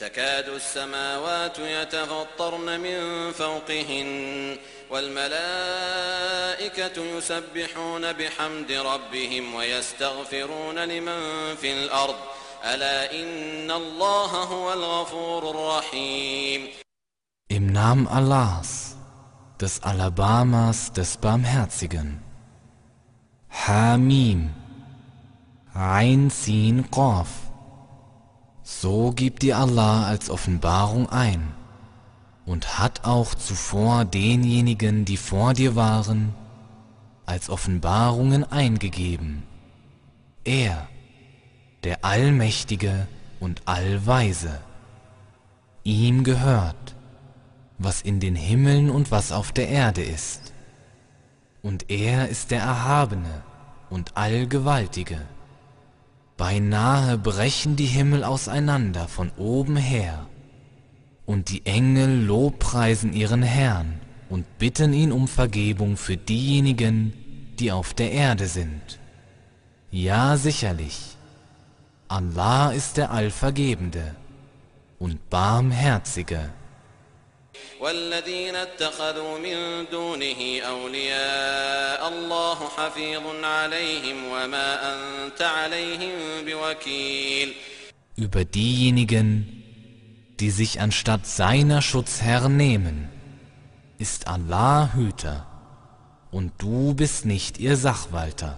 تكاد السماوات يتفطرن من فوقهن والملائكة يسبحون بحمد ربهم ويستغفرون لمن في الأرض ألا إن الله هو الغفور الرحيم Im Namen Allahs, des Alabamas, des Barmherzigen. Hamim. Ein Sin Qaf. So gibt dir Allah als Offenbarung ein und hat auch zuvor denjenigen, die vor dir waren, als Offenbarungen eingegeben. Er, der Allmächtige und Allweise. Ihm gehört, was in den Himmeln und was auf der Erde ist. Und er ist der Erhabene und Allgewaltige. Beinahe brechen die Himmel auseinander von oben her, und die Engel lobpreisen ihren Herrn und bitten ihn um Vergebung für diejenigen, die auf der Erde sind. Ja, sicherlich, Allah ist der Allvergebende und Barmherzige. والذين اتخذوا من دونه أولياء الله حفيظ عليهم وما أنت عليهم بوكيل Über diejenigen, die sich anstatt seiner Schutzherr nehmen, ist Allah Hüter, und du bist nicht ihr Sachwalter.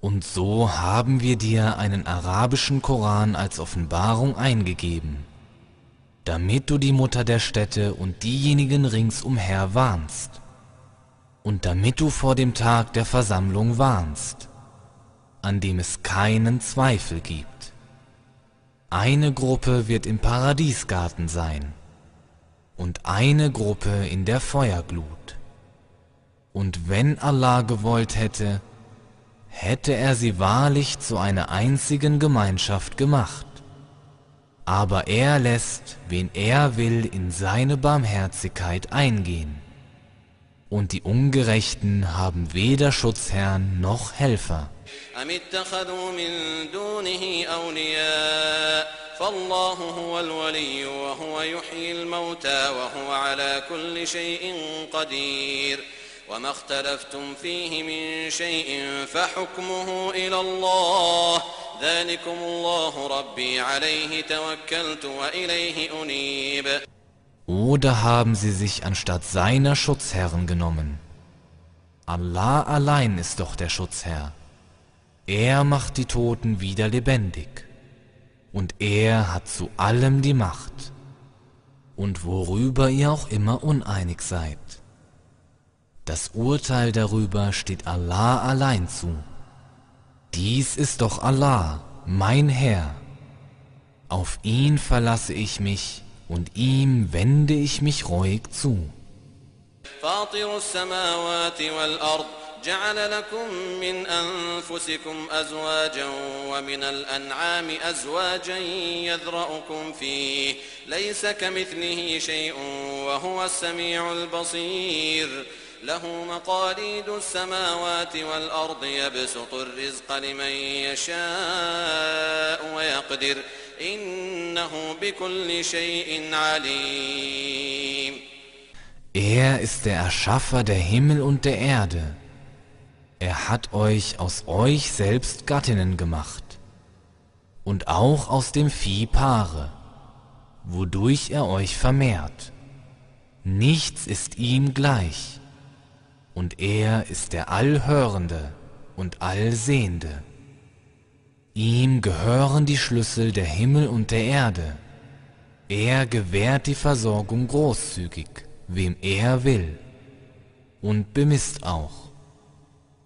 Und so haben wir dir einen arabischen Koran als Offenbarung eingegeben, damit du die Mutter der Städte und diejenigen ringsumher warnst, und damit du vor dem Tag der Versammlung warnst, an dem es keinen Zweifel gibt. Eine Gruppe wird im Paradiesgarten sein und eine Gruppe in der Feuerglut. Und wenn Allah gewollt hätte, hätte er sie wahrlich zu einer einzigen Gemeinschaft gemacht. Aber er lässt, wen er will, in seine Barmherzigkeit eingehen. Und die Ungerechten haben weder Schutzherrn noch Helfer. أم اتخذوا من دونه أولياء فالله هو الولي وهو يحيي الموتى وهو على كل شيء قدير وما اختلفتم فيه من شيء فحكمه إلى الله ذلكم الله ربي عليه توكلت وإليه أنيب Oder haben sie sich anstatt seiner Schutzherren genommen? Allah allein ist doch der Schutzherr. Er macht die Toten wieder lebendig. Und er hat zu allem die Macht. Und worüber ihr auch immer uneinig seid. Das Urteil darüber steht Allah allein zu. Dies ist doch Allah, mein Herr. Auf ihn verlasse ich mich und ihm wende ich mich ruhig zu. جعل لكم من أنفسكم أزواجا ومن الأنعام أزواجا يذرأكم فيه ليس كمثله شيء وهو السميع البصير له مقاليد السماوات والأرض يبسط الرزق لمن يشاء ويقدر إنه بكل شيء عليم Er ist der Erschaffer der Himmel und der Erde. Er hat euch aus euch selbst Gattinnen gemacht und auch aus dem Vieh Paare. wodurch er euch vermehrt. Nichts ist ihm gleich, und er ist der Allhörende und Allsehende. Ihm gehören die Schlüssel der Himmel und der Erde. Er gewährt die Versorgung großzügig, wem er will, und bemisst auch.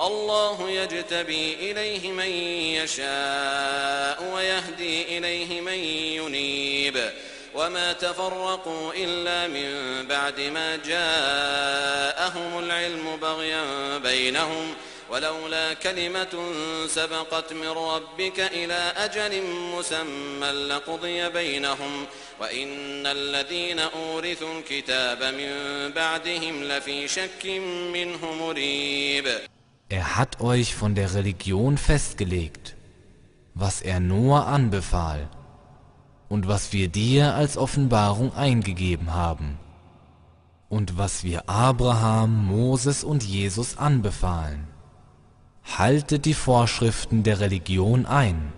الله يجتبي إليه من يشاء ويهدي إليه من ينيب. وما تفرقوا إلا من بعد ما جاءهم العلم بغيا بينهم. ولولا كلمة سبقت من ربك إلى أجل مسمى لقضي بينهم. وإن الذين أورثوا الكتاب من بعدهم لفي شك منه مريب. Er hat euch von der Religion festgelegt, was er Noah anbefahl und was wir dir als Offenbarung eingegeben haben und was wir Abraham, Moses und Jesus anbefahlen. Haltet die Vorschriften der Religion ein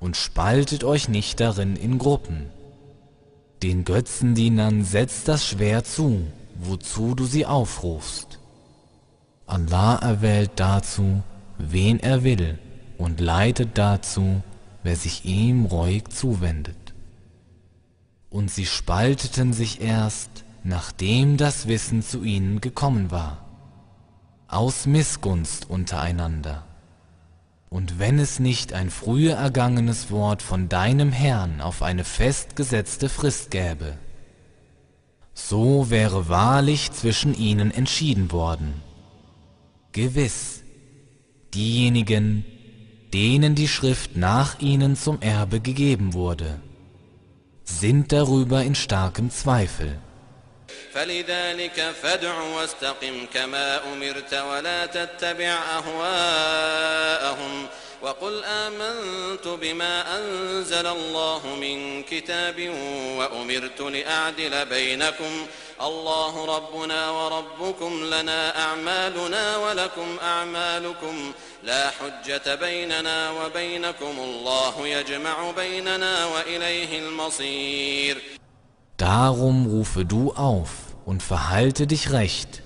und spaltet euch nicht darin in Gruppen. Den Götzendienern setzt das Schwert zu, wozu du sie aufrufst. Allah erwählt dazu, wen er will und leitet dazu, wer sich ihm reuig zuwendet. Und sie spalteten sich erst, nachdem das Wissen zu ihnen gekommen war, aus Missgunst untereinander. Und wenn es nicht ein früher ergangenes Wort von deinem Herrn auf eine festgesetzte Frist gäbe, so wäre wahrlich zwischen ihnen entschieden worden. Gewiss, diejenigen, denen die Schrift nach ihnen zum Erbe gegeben wurde, sind darüber in starkem Zweifel. فلذلك فادع واستقم كما أمرت ولا تتبع أهواءهم وقل آمنت بما أنزل الله من كتاب وأمرت لأعدل بينكم. الله ربنا وربكم لنا أعمالنا ولكم أعمالكم. لا حجة بيننا وبينكم. الله يجمع بيننا وإليه المصير. Darum rufe du auf und verhalte dich recht,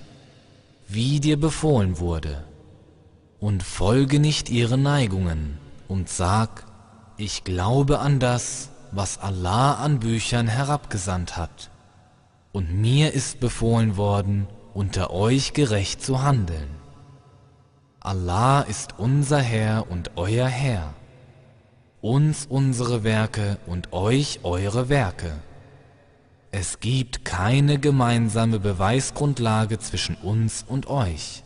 wie dir befohlen wurde, und folge nicht ihren Neigungen und sag, ich glaube an das, was Allah an Büchern herabgesandt hat, und mir ist befohlen worden, unter euch gerecht zu handeln. Allah ist unser Herr und euer Herr, uns unsere Werke und euch eure Werke. Es gibt keine gemeinsame Beweisgrundlage zwischen uns und euch.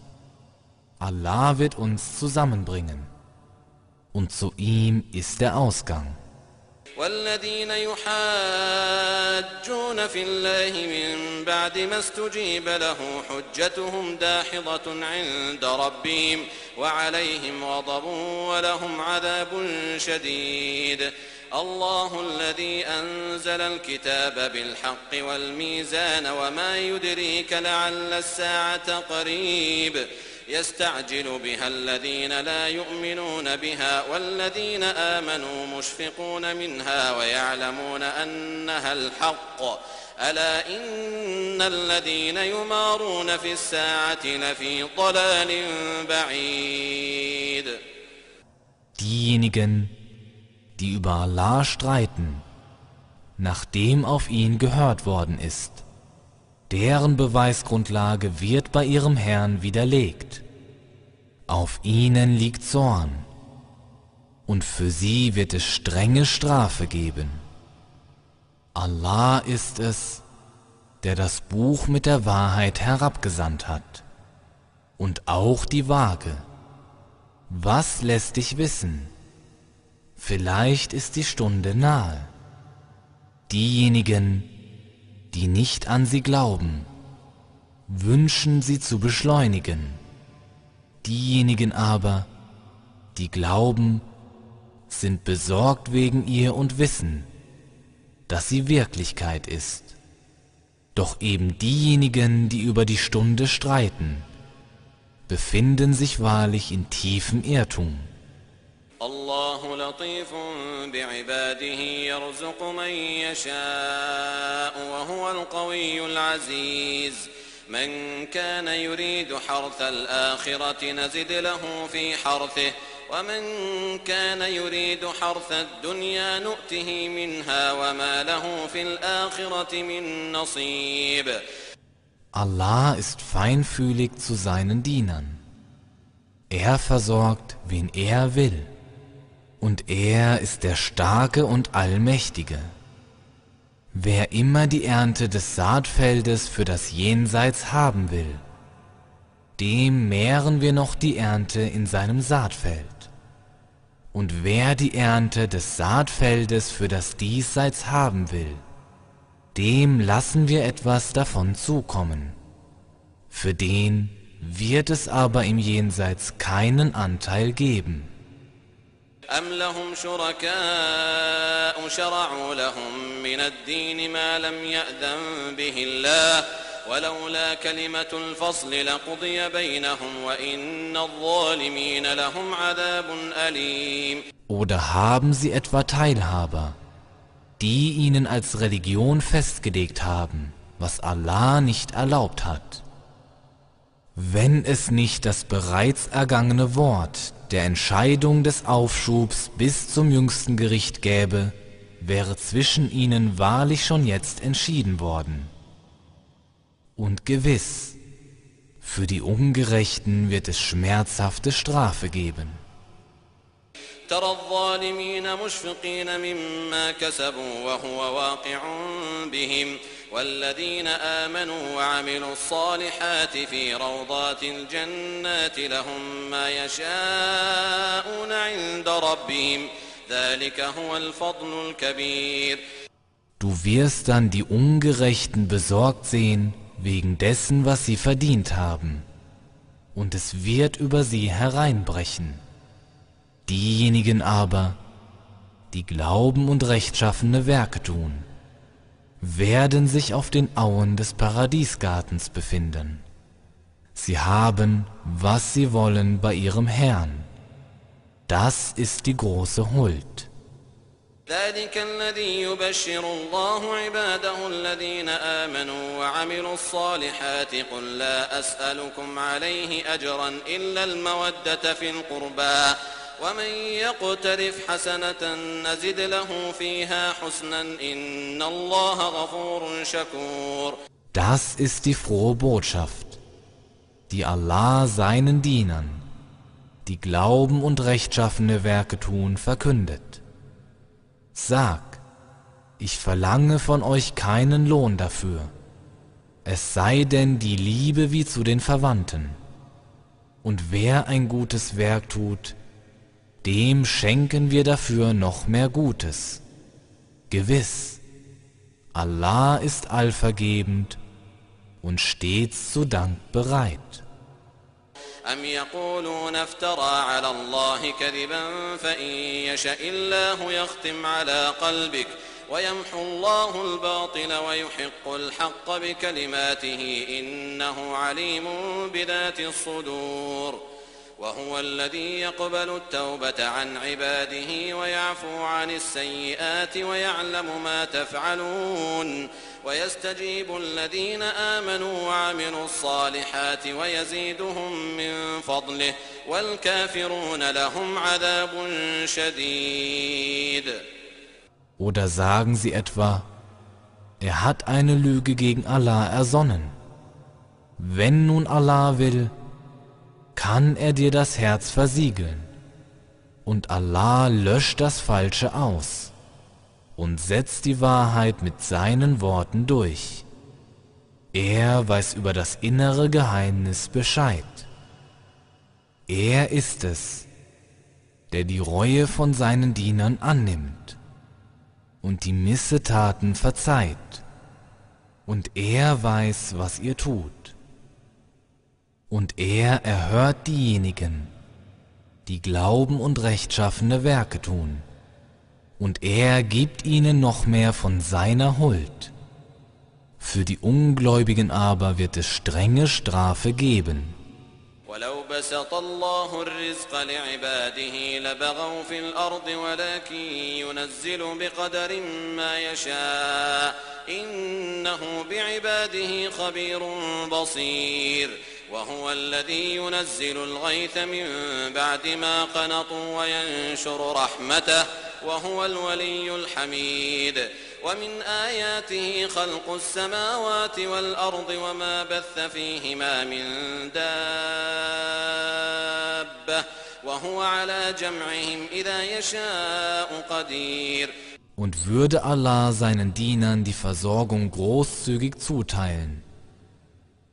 Allah wird uns zusammenbringen. Und zu ihm ist der Ausgang. والذين يحاجون في الله من بعد ما استجيب له حجتهم داحضة عند ربهم وعليهم غضب ولهم عذاب شديد الله الذي أنزل الكتاب بالحق والميزان وما يدريك لعل الساعة قريب يستعجل بها الذين لا يؤمنون بها والذين آمنوا مشفقون منها ويعلمون أنها الحق. ألا إن الذين يمارون في الساعة لفي ضلال بعيد. Diejenigen, die über Allah streiten, nachdem auf ihn gehört worden ist, deren Beweisgrundlage wird bei ihrem Herrn widerlegt. Auf ihnen liegt Zorn, und für sie wird es strenge Strafe geben. Allah ist es, der das Buch mit der Wahrheit herabgesandt hat, und auch die Waage. Was lässt dich wissen? Vielleicht ist die Stunde nahe. Diejenigen, die nicht an sie glauben, wünschen sie zu beschleunigen. Diejenigen aber, die glauben, sind besorgt wegen ihr und wissen, dass sie Wirklichkeit ist. Doch eben diejenigen, die über die Stunde streiten, befinden sich wahrlich in tiefem Irrtum. الله لطيف بعباده يرزق من يشاء وهو القوي العزيز من كان يريد حرث الآخرة نزد له في حرثه ومن كان يريد حرث الدنيا نؤته منها وما له في الآخرة من نصيب Allah ist feinfühlig zu seinen Dienern. Er versorgt, wen er will. Und er ist der Starke und Allmächtige. Wer immer die Ernte des Saatfeldes für das Jenseits haben will, dem mehren wir noch die Ernte in seinem Saatfeld. Und wer die Ernte des Saatfeldes für das Diesseits haben will, dem lassen wir etwas davon zukommen. Für den wird es aber im Jenseits keinen Anteil geben. أم لهم شركاء شرعوا لهم من الدين ما لم يأذن به الله ولولا كلمة الفصل لقضي بينهم وإن الظالمين لهم عذاب أليم Oder haben sie etwa Teilhaber, die ihnen als Religion festgelegt haben, was Allah nicht erlaubt hat? Wenn es nicht das bereits ergangene Wort der Entscheidung des Aufschubs bis zum jüngsten Gericht gäbe, wäre zwischen ihnen wahrlich schon jetzt entschieden worden. Und gewiss, für die Ungerechten wird es schmerzhafte Strafe geben. ترى الظالمين مشفقين مما كسبوا وهو واقع بهم والذين آمنوا وعملوا الصالحات في روضات الجنات لهم ما يشاءون عند ربهم ذلك هو الفضل الكبير Du wirst dann die Ungerechten besorgt sehen wegen dessen, was sie verdient haben, und es wird über sie hereinbrechen. Diejenigen aber, die glauben und rechtschaffene Werke tun, werden sich auf den Auen des Paradiesgartens befinden. Sie haben, was sie wollen bei ihrem Herrn. Das ist die große Huld. ذلك الذي يبشر الله عباده الذين آمنوا وعملوا الصالحات قل لا أسألكم عليه أجرا إلا المودة في القربى ومن يقترف حسنة نزد له فيها حسنا إن الله غفور شكور Das ist die frohe Botschaft, die Allah seinen Dienern, die glauben und rechtschaffene Werke tun, verkündet. Sag, ich verlange von euch keinen Lohn dafür, es sei denn die Liebe wie zu den Verwandten. Und wer ein gutes Werk tut, dem schenken wir dafür noch mehr Gutes. Gewiss, Allah ist allvergebend und stets zu Dank bereit. أم يقولون افترى على الله كذبا فإن يشأ الله يختم على قلبك ويمحو الله الباطل ويحق الحق بكلماته إنه عليم بذات الصدور وهو الذي يقبل التوبة عن عباده ويعفو عن السيئات ويعلم ما تفعلون ويستجيب الذين آمنوا وعملوا الصالحات ويزيدهم من فضله والكافرون لهم عذاب شديد Oder sagen sie etwa, er hat eine Lüge gegen Allah ersonnen. Wenn nun Allah will, kann er dir das Herz versiegeln. Und Allah löscht das Falsche aus und setzt die Wahrheit mit seinen Worten durch. Er weiß über das innere Geheimnis Bescheid. Er ist es, der die Reue von seinen Dienern annimmt und die Missetaten verzeiht. Und er weiß, was ihr tut. Und er erhört diejenigen, die glauben und rechtschaffene Werke tun. Und er gibt ihnen noch mehr von seiner Huld. Für die Ungläubigen aber wird es strenge Strafe geben. ولو بسط الله الرزق لعباده لبغوا في الأرض ولكن ينزل بقدر ما يشاء إنه بعباده خبير بصير وهو الذي ينزل الغيث من بعد ما قنطوا وينشر رحمته وهو الولي الحميد. ومن آياته خلق السماوات والأرض وما بث فيهما من دابة وهو على جمعهم إذا يشاء قدير. Und würde Allah seinen Dienern die Versorgung großzügig zuteilen,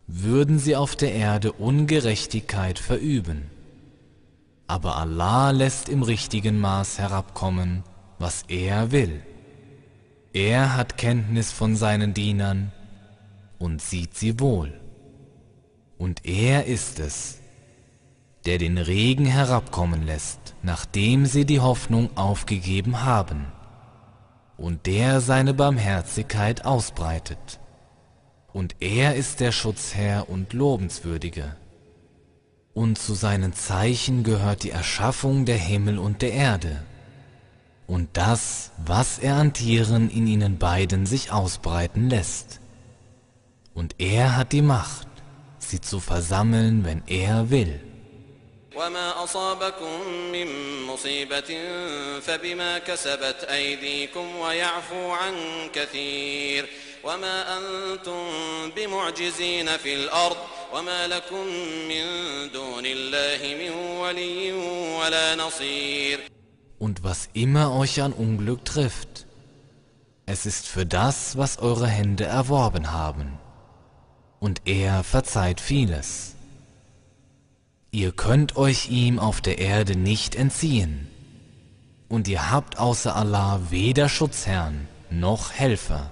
würden sie auf der Erde Ungerechtigkeit verüben. Aber Allah lässt im richtigen Maß herabkommen, was er will. Er hat Kenntnis von seinen Dienern und sieht sie wohl. Und er ist es, der den Regen herabkommen lässt, nachdem sie die Hoffnung aufgegeben haben, und der seine Barmherzigkeit ausbreitet und er ist der Schutzherr und Lobenswürdige. Und zu seinen Zeichen gehört die Erschaffung der Himmel und der Erde und das, was er an Tieren in ihnen beiden sich ausbreiten lässt. Und er hat die Macht, sie zu versammeln, wenn er will. وما أصابكم من مصيبة فبما كسبت أيديكم ويعفو عن كثير وما أنتم بمعجزين في الأرض وما لكم من دون الله من ولي ولا نصير Und was immer euch an Unglück trifft, es ist für das, was eure Hände erworben haben. Und er verzeiht vieles. Ihr könnt euch ihm auf der Erde nicht entziehen. Und ihr habt außer Allah weder Schutzherrn noch Helfer.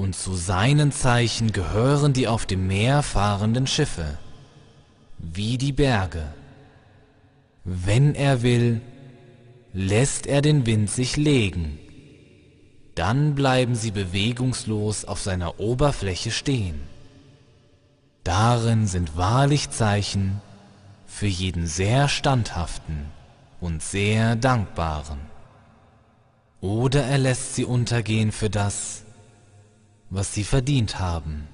Und zu seinen Zeichen gehören die auf dem Meer fahrenden Schiffe, wie die Berge. Wenn er will, lässt er den Wind sich legen. Dann bleiben sie bewegungslos auf seiner Oberfläche stehen. Darin sind wahrlich Zeichen für jeden sehr standhaften und sehr dankbaren. Oder er lässt sie untergehen für das, was sie verdient haben,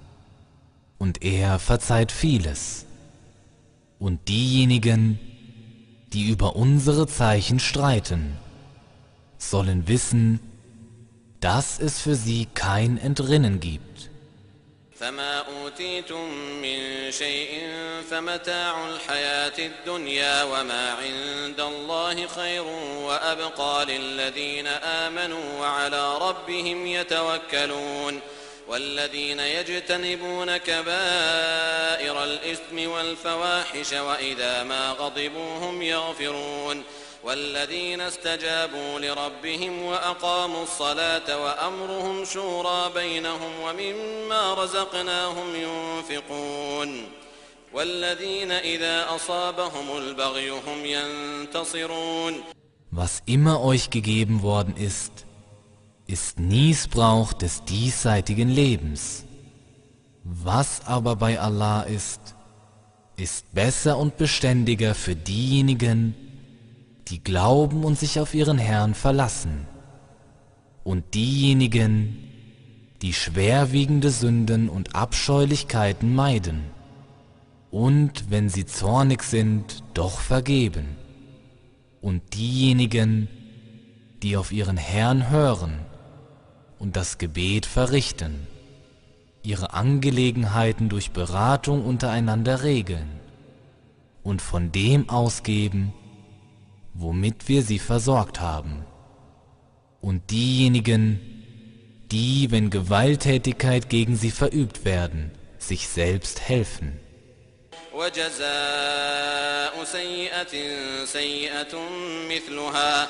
und er verzeiht vieles. Und diejenigen, die über unsere Zeichen streiten, sollen wissen, dass es für sie kein Entrinnen gibt. فما أوتيتم من شيء فمتاع الحياة الدنيا وما عند الله خير وأبقى للذين آمنوا وعلى ربهم يتوكلون والذين يجتنبون كبائر الإثم والفواحش وإذا ما غضبوا هم يغفرون والذين استجابوا لربهم وأقاموا الصلاة وأمرهم شورى بينهم ومما رزقناهم ينفقون والذين إذا أصابهم البغي هم ينتصرون Was immer euch gegeben worden ist, ist Niesbrauch des diesseitigen Lebens. Was aber bei Allah ist, ist besser und beständiger für diejenigen, die glauben und sich auf ihren Herrn verlassen, und diejenigen, die schwerwiegende Sünden und Abscheulichkeiten meiden, und wenn sie zornig sind, doch vergeben, und diejenigen, die auf ihren Herrn hören und das Gebet verrichten, ihre Angelegenheiten durch Beratung untereinander regeln und von dem ausgeben, womit wir sie versorgt haben. Und diejenigen, die, wenn Gewalttätigkeit gegen sie verübt werden, sich selbst helfen. وجزاء سيئة سيئة مثلها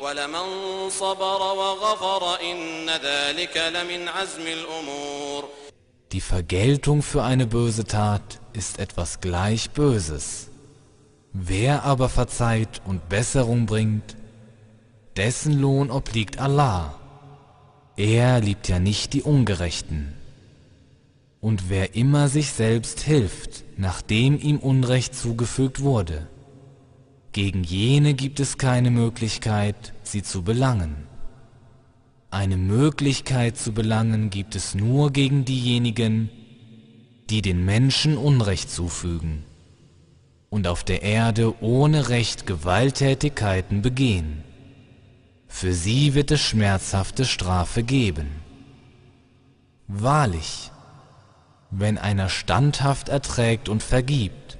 ولمن صبر وغفر إن ذلك لمن عزم الأمور Die Vergeltung für eine böse Tat ist etwas gleich Böses. Wer aber verzeiht und Besserung bringt, dessen Lohn obliegt Allah. Er liebt ja nicht die Ungerechten. Und wer immer sich selbst hilft, nachdem ihm Unrecht zugefügt wurde, gegen jene gibt es keine Möglichkeit, sie zu belangen. Eine Möglichkeit zu belangen gibt es nur gegen diejenigen, die den Menschen Unrecht zufügen und auf der Erde ohne Recht Gewalttätigkeiten begehen. Für sie wird es schmerzhafte Strafe geben. Wahrlich, wenn einer standhaft erträgt und vergibt,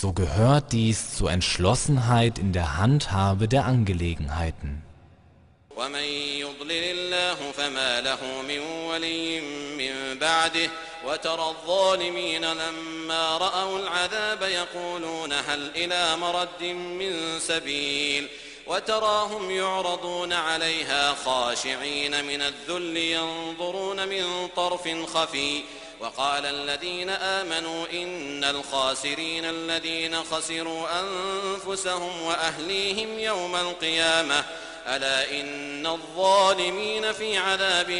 so gehört dies zur Entschlossenheit in der Handhabe der Angelegenheiten. ومن يضلل الله فما له من ولي من بعده وترى الظالمين لما رأوا العذاب يقولون هل إلى مرد من سبيل وتراهم يعرضون عليها خاشعين من الذل ينظرون من طرف خفي وقال الذين آمنوا إن الخاسرين الذين خسروا أنفسهم وأهليهم يوم القيامة ألا إن الظالمين في عذاب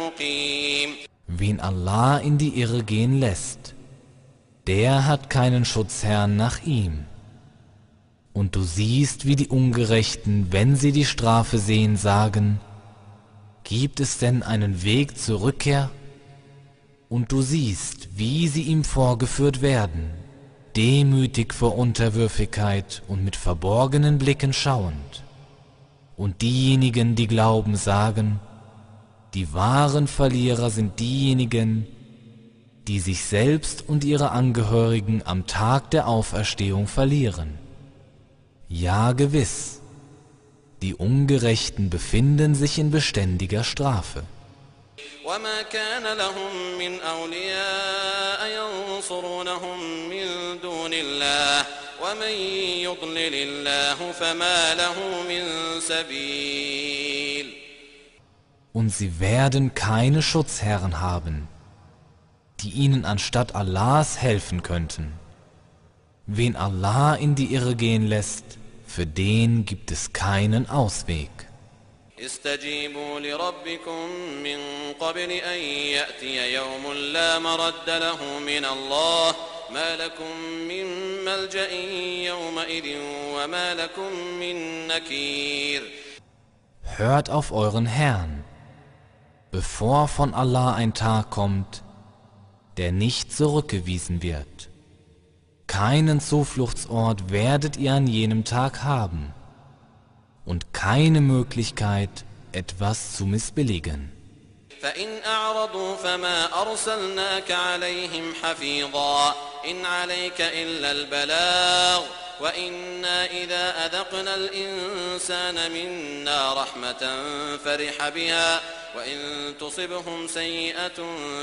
مقيم Wen Allah in die Irre gehen lässt, der hat keinen Schutzherrn nach ihm. Und du siehst, wie die Ungerechten, wenn sie die Strafe sehen, sagen, gibt es denn einen Weg zur Rückkehr? Und du siehst, wie sie ihm vorgeführt werden, demütig vor Unterwürfigkeit und mit verborgenen Blicken schauend. Und diejenigen, die glauben, sagen, die wahren Verlierer sind diejenigen, die sich selbst und ihre Angehörigen am Tag der Auferstehung verlieren. Ja gewiss, die Ungerechten befinden sich in beständiger Strafe. وما كان لهم من أولياء ينصرونهم من دون الله ومن يضلل الله فما له من سبيل Und sie werden keine Schutzherren haben, die ihnen anstatt Allahs helfen könnten. Wen Allah in die Irre gehen lässt, für den gibt es keinen Ausweg. استجيبوا لربكم من قبل أن يأتي يوم لا مرد له من الله ما لكم من ملجأ يومئذ وما لكم من نكير Hört auf euren Herrn, bevor von Allah ein Tag kommt, der nicht zurückgewiesen wird. Keinen Zufluchtsort werdet ihr an jenem Tag haben Und keine Möglichkeit, etwas zu missbilligen. فإن أعرضوا فما أرسلناك عليهم حفيظا إن عليك إلا البلاغ وإنا إذا أذقنا الإنسان منا رحمة فرح بها وإن تصبهم سيئة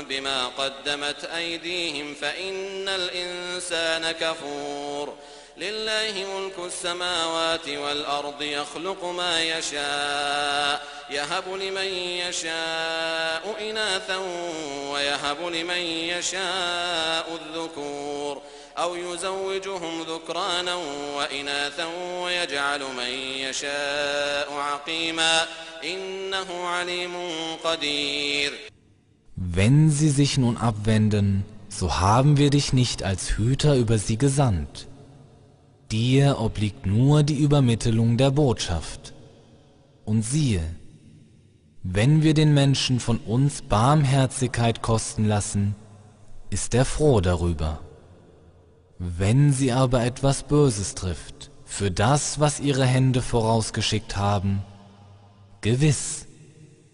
بما قدمت أيديهم فإن الإنسان كفور لله ملك السماوات والأرض يخلق ما يشاء يهب لمن يشاء إناثا ويهب لمن يشاء الذكور أو يزوجهم ذكرانا وإناثا ويجعل من يشاء عقيما إنه عليم قدير Wenn sie sich nun abwenden, so haben wir dich nicht als Hüter über sie gesandt. Dir obliegt nur die Übermittlung der Botschaft Und siehe, wenn wir den Menschen von uns Barmherzigkeit kosten lassen, ist er froh darüber. Wenn sie aber etwas Böses trifft, für das, was ihre Hände vorausgeschickt haben, gewiss,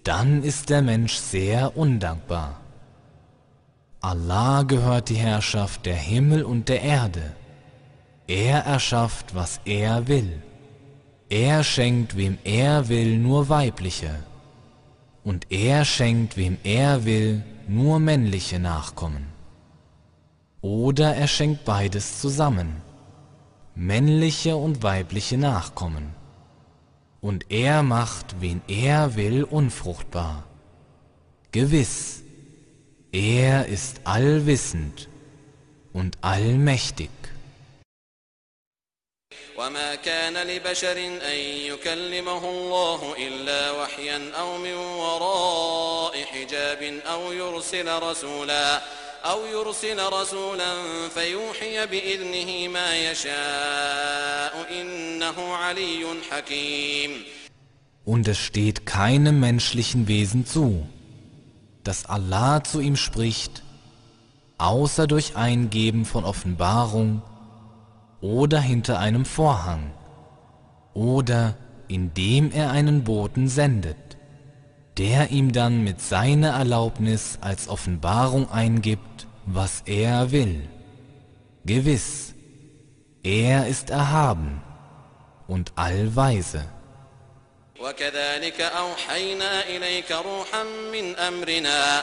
dann ist der Mensch sehr undankbar. Allah gehört die Herrschaft der Himmel und der Erde. Er erschafft, was er will. Er schenkt, wem er will, nur weibliche. Und er schenkt, wem er will, nur männliche Nachkommen. Oder er schenkt beides zusammen, männliche und weibliche Nachkommen. Und er macht, wen er will, unfruchtbar. Gewiss, er ist allwissend und allmächtig. وما كان لبشر أن يكلمه الله إلا وحيا أو من وراء حجاب أو يرسل رسولا أو يرسل رسولا فيوحي بإذنه ما يشاء إنه علي حكيم Und es steht keinem menschlichen Wesen zu, dass Allah zu ihm spricht, außer durch Eingeben von Offenbarung oder hinter einem Vorhang oder indem er einen Boten sendet, der ihm dann mit seiner Erlaubnis als Offenbarung eingibt, was er will. Gewiss, er ist erhaben und allweise. وكذلك أوحينا إليك روحا من أمرنا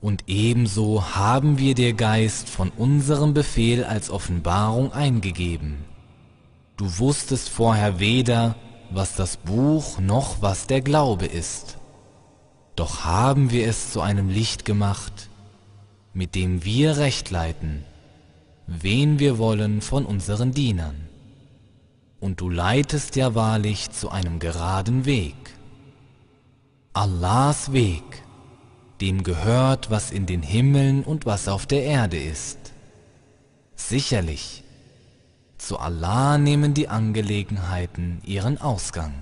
Und ebenso haben wir dir Geist von unserem Befehl als Offenbarung eingegeben. Du wusstest vorher weder, was das Buch noch was der Glaube ist. Doch haben wir es zu einem Licht gemacht, mit dem wir Recht leiten, wen wir wollen von unseren Dienern. Und du leitest ja wahrlich zu einem geraden Weg. Allahs Weg, dem gehört, was in den Himmeln und was auf der Erde ist. Sicherlich, zu Allah nehmen die Angelegenheiten ihren Ausgang.